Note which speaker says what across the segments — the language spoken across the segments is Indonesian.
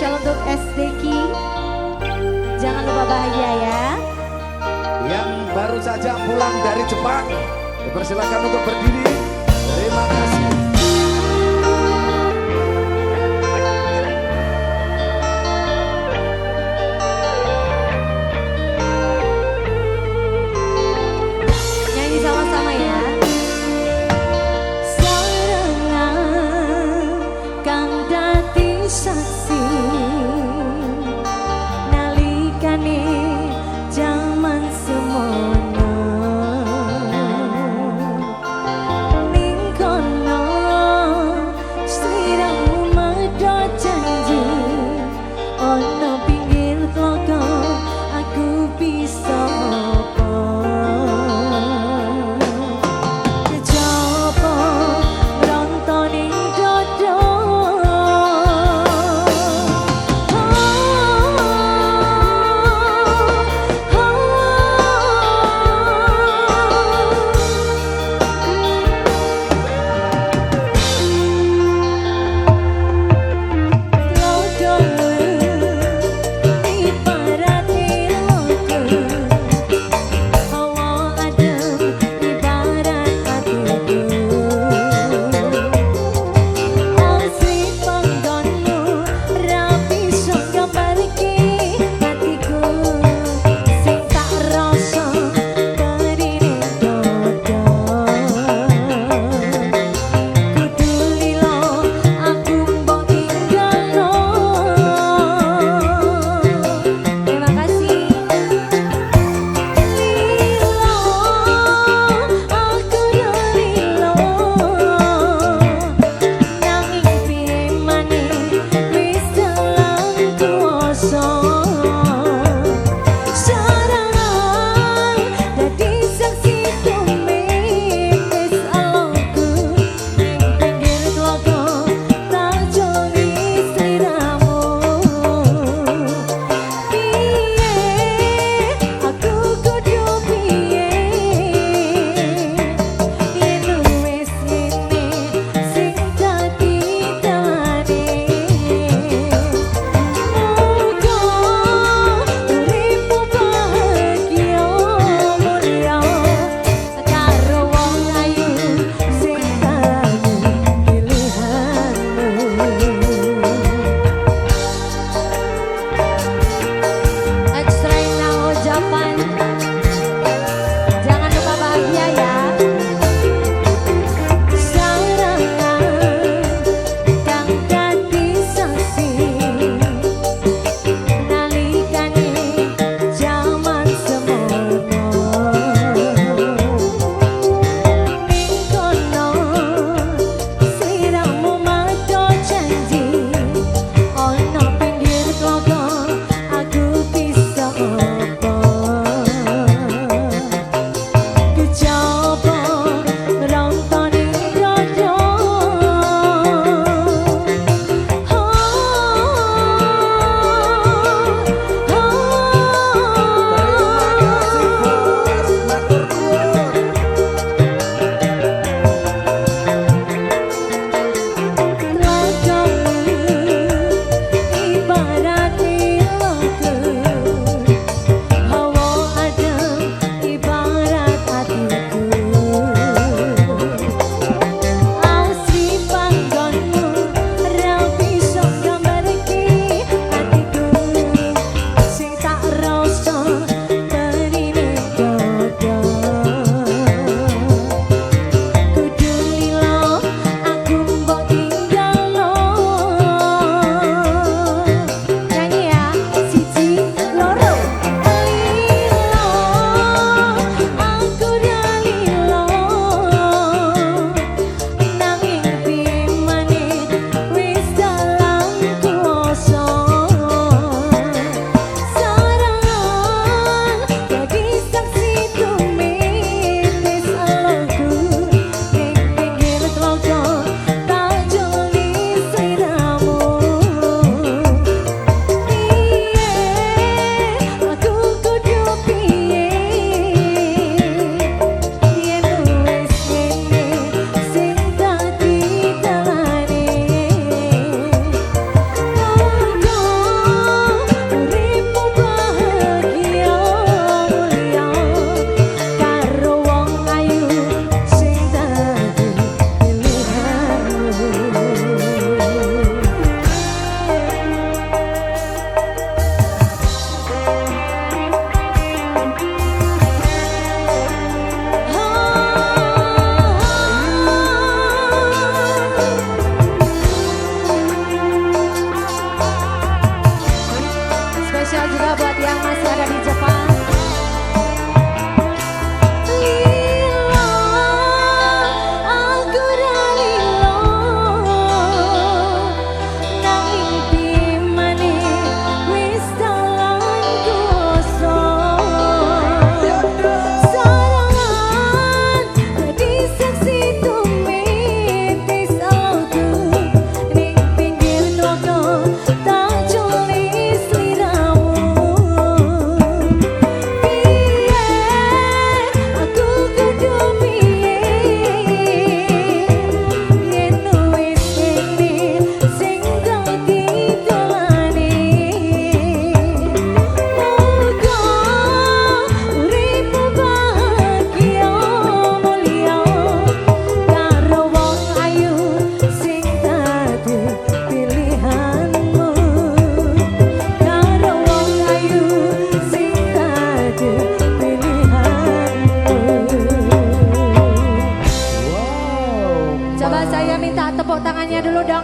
Speaker 1: spesial untuk SDK. Jangan lupa bahagia ya.
Speaker 2: Yang baru saja pulang dari Jepang, dipersilakan untuk berdiri. Terima kasih.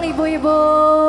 Speaker 2: 一步一步。